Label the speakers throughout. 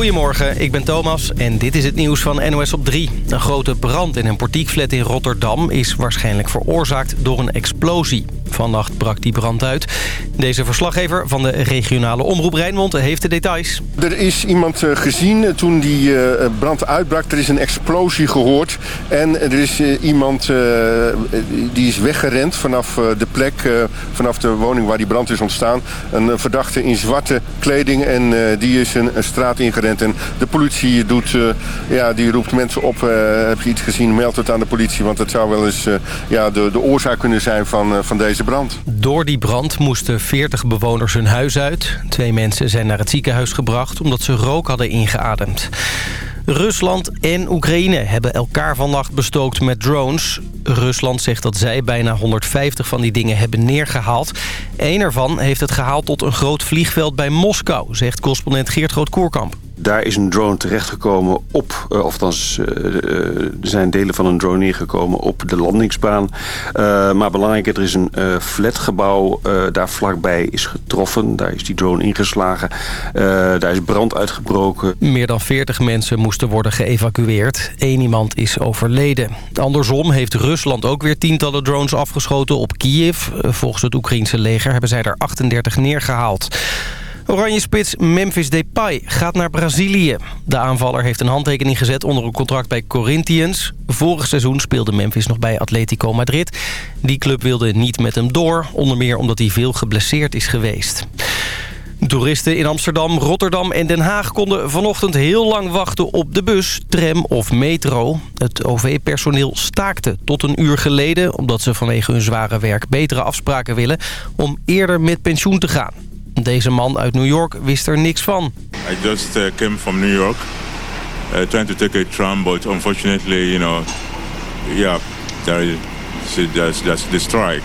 Speaker 1: Goedemorgen, ik ben Thomas en dit is het nieuws van NOS op 3. Een grote brand in een portiekflat in Rotterdam is waarschijnlijk veroorzaakt door een explosie. Vannacht brak die brand uit. Deze verslaggever van de regionale omroep Rijnmond heeft de details.
Speaker 2: Er is iemand eh, gezien toen die eh, brand uitbrak. Er is een explosie gehoord. En er is eh, iemand die is weggerend vanaf de plek, vanaf de woning waar die brand is ontstaan. Een verdachte in zwarte kleding en die is een, een, straat ingerend. En de politie doet, ja, die roept mensen op. heb je iets gezien, meld het aan de politie. Want het zou wel eens ja, de, de oorzaak kunnen zijn van, van deze brand.
Speaker 1: Door die brand moesten 40 bewoners hun huis uit. Twee mensen zijn naar het ziekenhuis gebracht omdat ze rook hadden ingeademd. Rusland en Oekraïne hebben elkaar vannacht bestookt met drones. Rusland zegt dat zij bijna 150 van die dingen hebben neergehaald. Eén ervan heeft het gehaald tot een groot vliegveld bij Moskou, zegt correspondent Geert Groot-Koerkamp.
Speaker 3: Daar is een drone terechtgekomen op, uh, of uh, er zijn delen van een drone neergekomen op de landingsbaan. Uh, maar belangrijker, er is een flatgebouw daar vlakbij is getroffen. Daar is die drone ingeslagen. daar is brand uitgebroken.
Speaker 1: Meer dan 40 mensen moesten worden geëvacueerd. Eén iemand is overleden. Andersom heeft Rusland ook weer tientallen drones afgeschoten op Kiev. Volgens het Oekraïense leger hebben zij er 38 neergehaald. Oranje spits Memphis Depay gaat naar Brazilië. De aanvaller heeft een handtekening gezet onder een contract bij Corinthians. Vorig seizoen speelde Memphis nog bij Atletico Madrid. Die club wilde niet met hem door, onder meer omdat hij veel geblesseerd is geweest. Toeristen in Amsterdam, Rotterdam en Den Haag konden vanochtend heel lang wachten op de bus, tram of metro. Het OV-personeel staakte tot een uur geleden omdat ze vanwege hun zware werk betere afspraken willen om eerder met pensioen te gaan. Deze man uit New York wist er niks van.
Speaker 4: I just uh, came from New York, uh, trying to take a tram, but unfortunately, you know, yeah, there is, there's, there's the strike.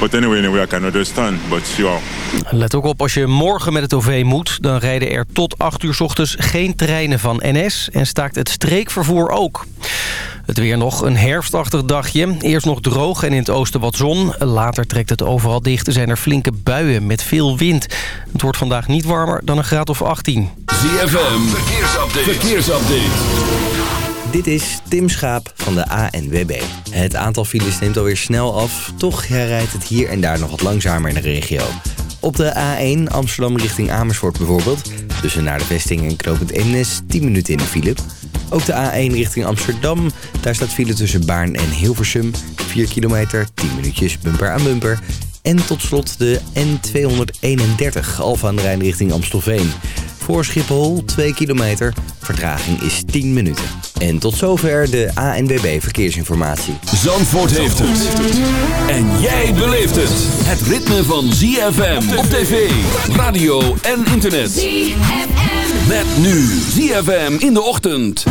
Speaker 4: But anyway, anyway, I can understand, but yeah.
Speaker 1: Let ook op, als je morgen met het OV moet... dan rijden er tot 8 uur s ochtends geen treinen van NS... en staakt het streekvervoer ook. Het weer nog een herfstachtig dagje. Eerst nog droog en in het oosten wat zon. Later trekt het overal dicht. Er zijn er flinke buien met veel wind. Het wordt vandaag niet warmer dan een graad of 18.
Speaker 5: ZFM, verkeersupdate. verkeersupdate.
Speaker 6: Dit is Tim Schaap van de ANWB. Het aantal files neemt alweer snel af. Toch rijdt het hier en daar nog wat langzamer in de regio. Op de A1 Amsterdam richting Amersfoort bijvoorbeeld. Tussen naar de vesting en Knopend Eemnes 10 minuten in de file. Ook de A1 richting Amsterdam. Daar staat file tussen Baarn en Hilversum. 4 kilometer, 10 minuutjes bumper aan bumper. En tot slot de N231 Alfa aan de Rijn richting Amstelveen. Voor Schiphol 2 kilometer. Vertraging is 10 minuten. En tot zover de ANWB Verkeersinformatie.
Speaker 5: Zandvoort heeft het. En jij beleeft het. Het ritme van ZFM op tv, radio en internet. ZFM. Met nu ZFM in de ochtend.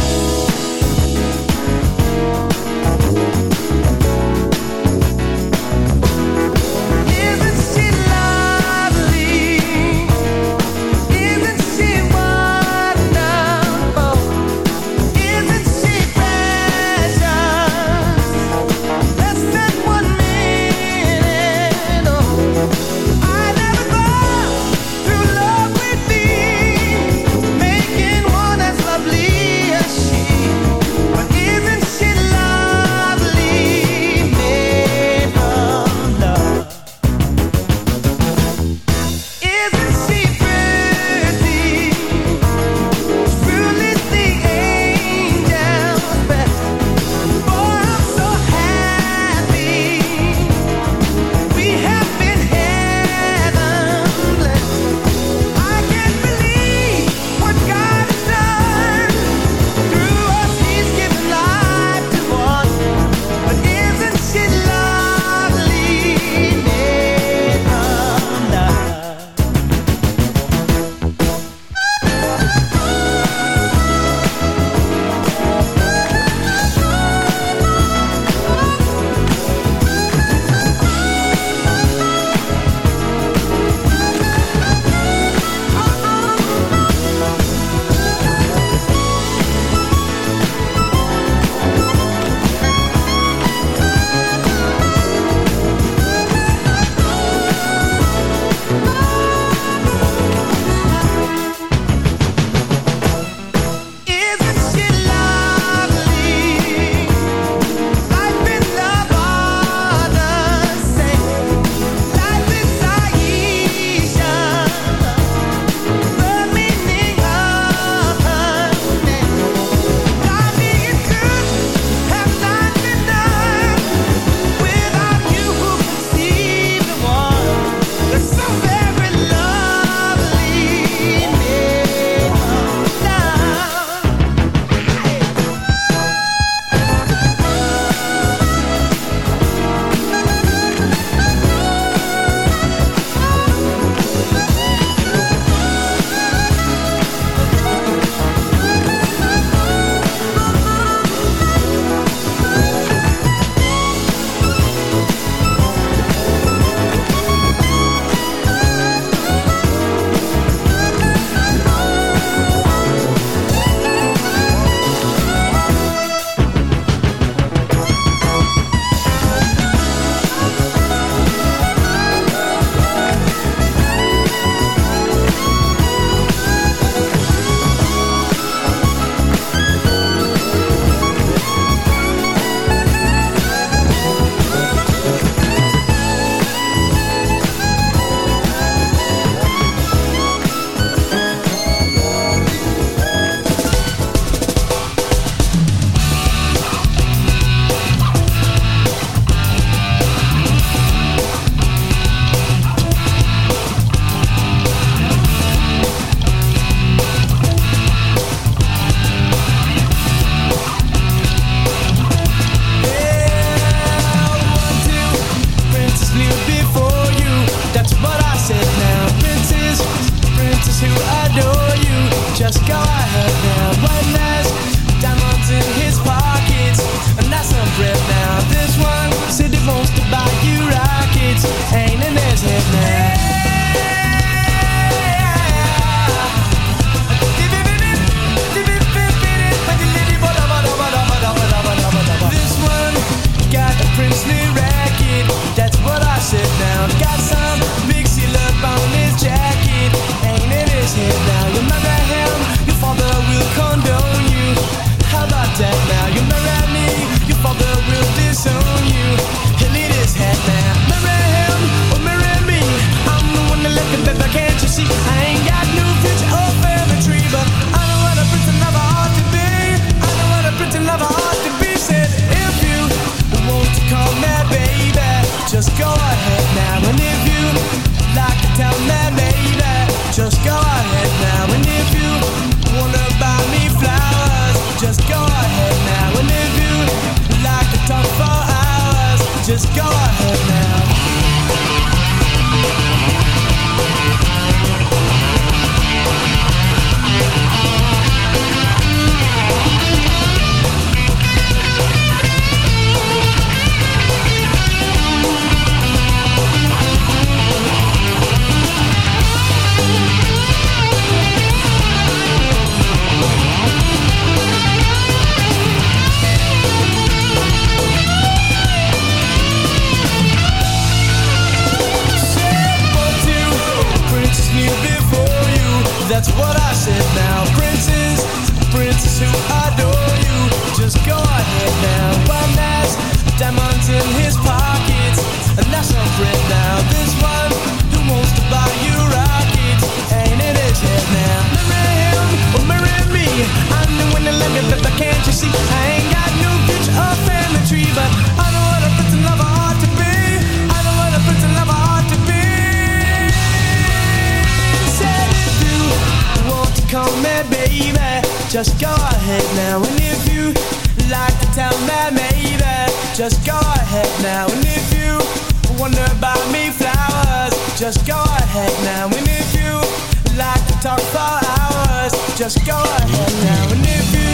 Speaker 7: Careful go ahead now. Mama said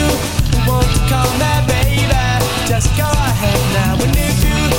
Speaker 7: you know that she not good.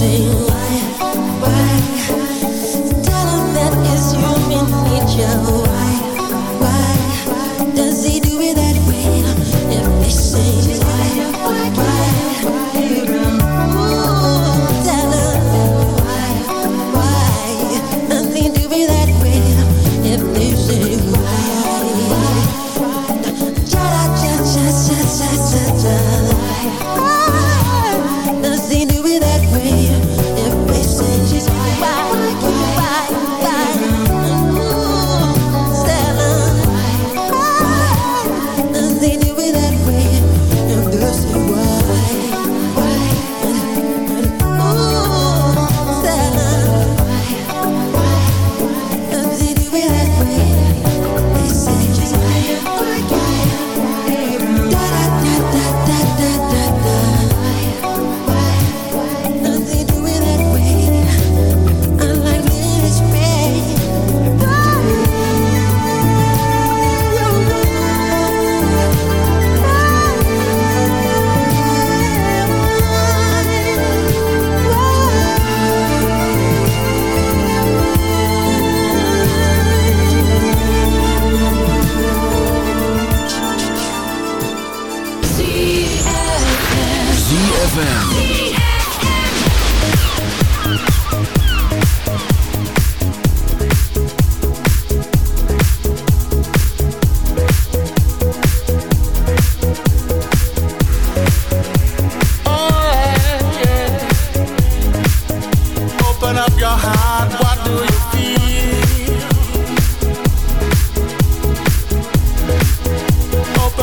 Speaker 8: sail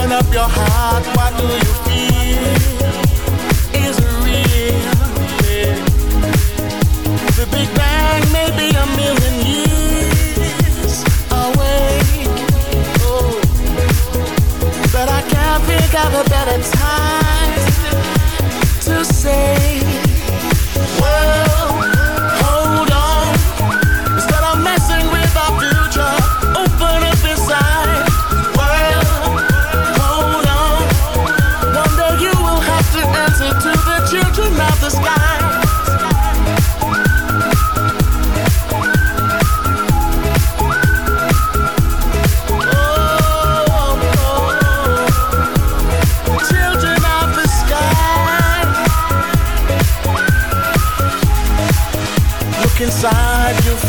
Speaker 9: your heart, what do you feel? Is it real? The Big Bang may be a million years away. Oh, but I can't think of a better time to say,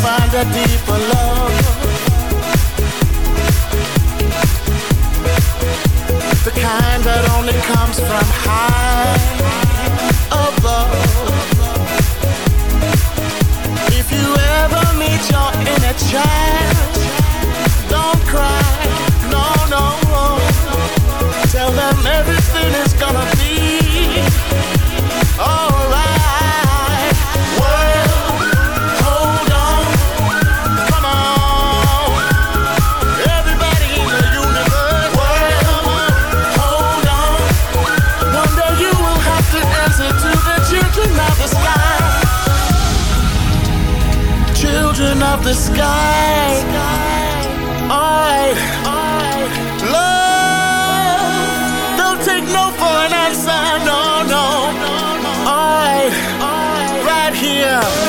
Speaker 9: find a deeper love. The kind that only comes from high above. If you ever meet your inner child, the sky. I, love. Don't take no for an answer. No, no. I, right here.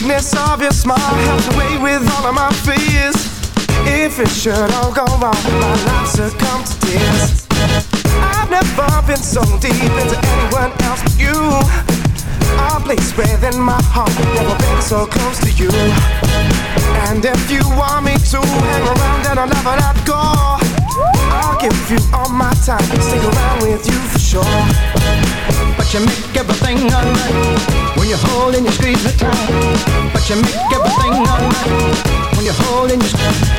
Speaker 10: Sweetness of your smile helps away with all of my fears. If it should all go wrong, my life succumb to tears. I've never been so deep into anyone else but you. A place within my heart, never been so close to you. And if you want me to hang around, then I'll never let go. I'll give you all my time, stick around with you for sure.
Speaker 11: But you make everything alright when you hold and you squeeze me tight. But you make everything alright when you hold and you squeeze.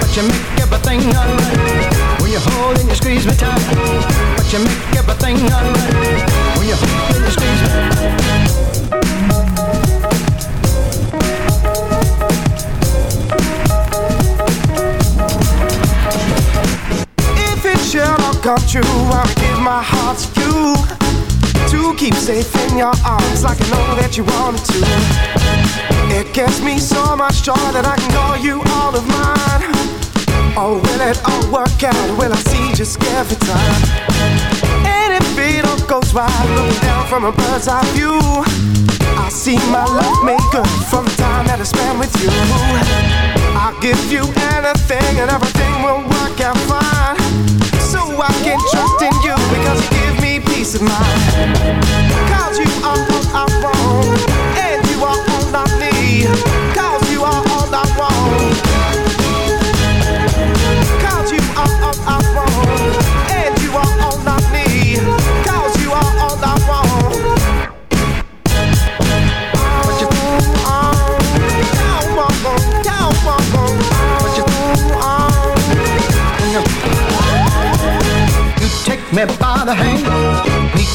Speaker 11: But you make everything alright when you hold and you squeeze me tight. But you make everything alright when you hold and you squeeze me.
Speaker 10: If it should all come true, I'll give my heart to you. To keep safe in your arms like I know that you wanted to. It gives me so much joy that I can call you all of mine. Oh, will it all work out? Will I see just every time? And if it all goes right, looking down from a bird's eye view, I'll see my love good from the time that I spend with you. I'll give you anything and everything will work out fine. So I can trust in you because you peace of mind. Cause you are all I want, and you are all I need.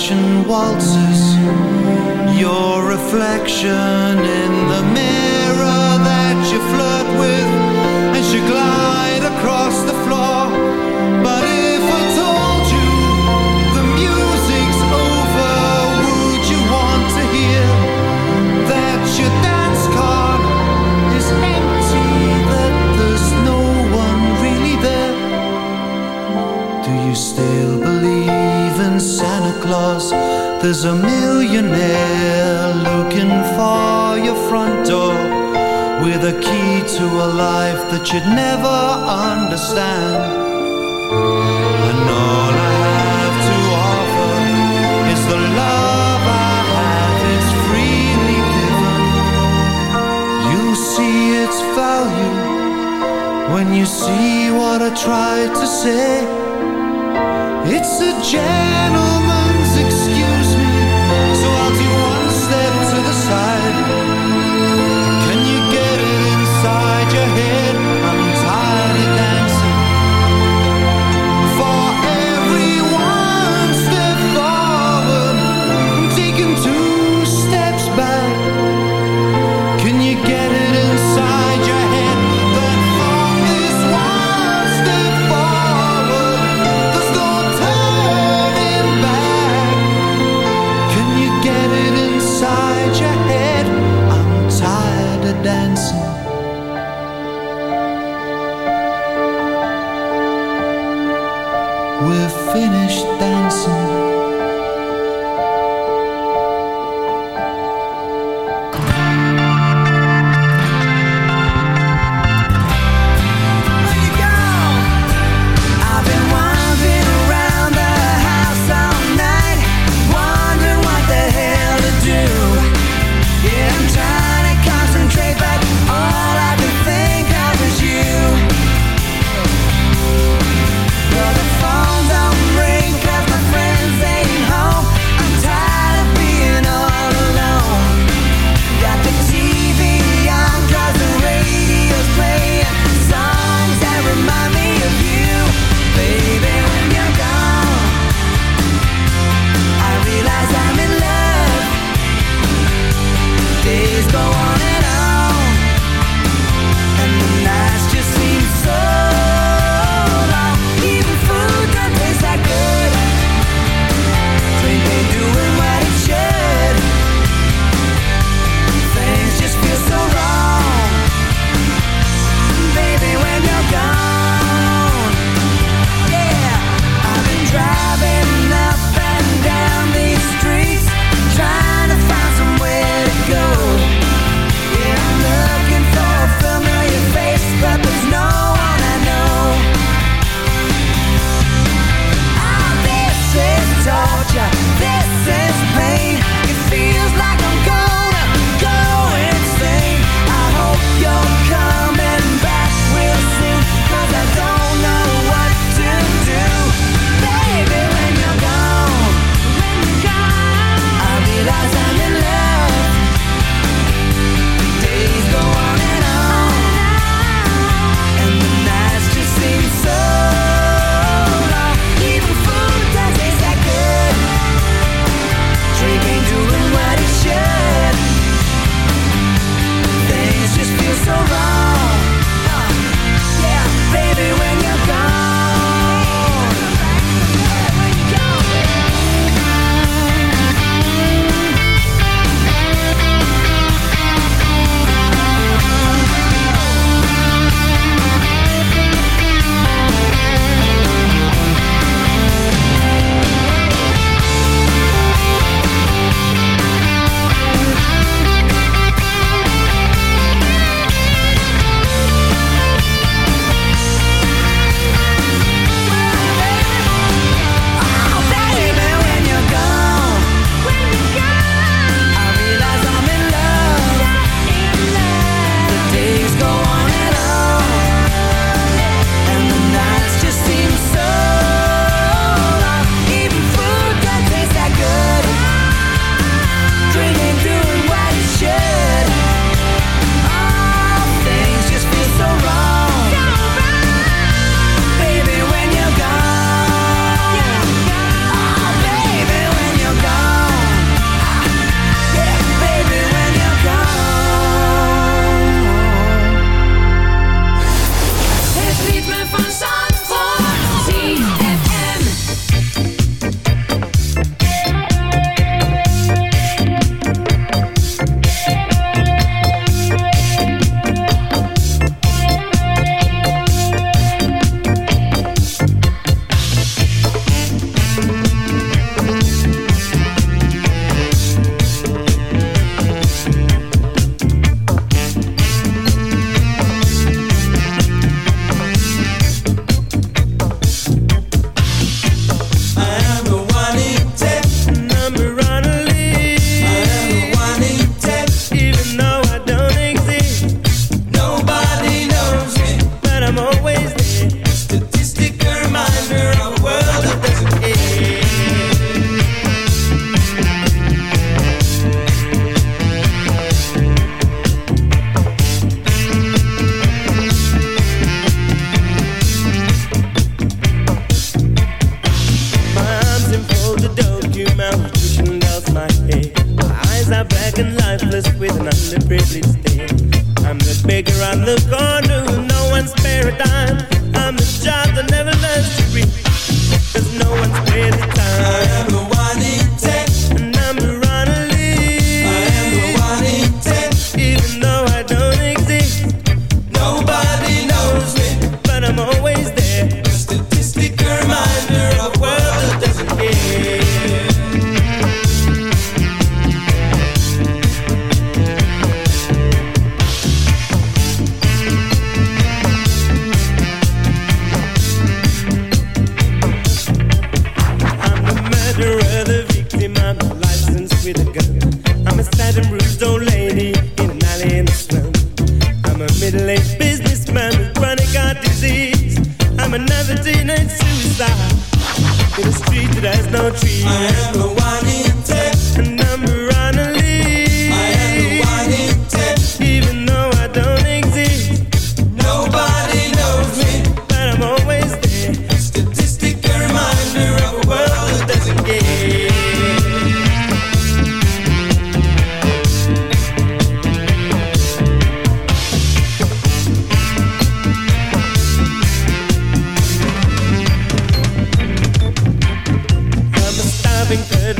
Speaker 12: Fashioned waltzes. Your reflection in the mirror There's no one really there. Do you still believe in Santa Claus? There's a millionaire looking for your front door with a key to a life that you'd never understand.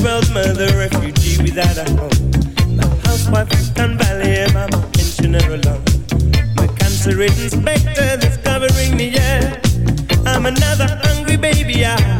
Speaker 13: proud mother, refugee without a home. My housewife and ballet, my pensioner alone. My cancer-ridden specter that's covering me, yeah. I'm another hungry baby,
Speaker 7: yeah.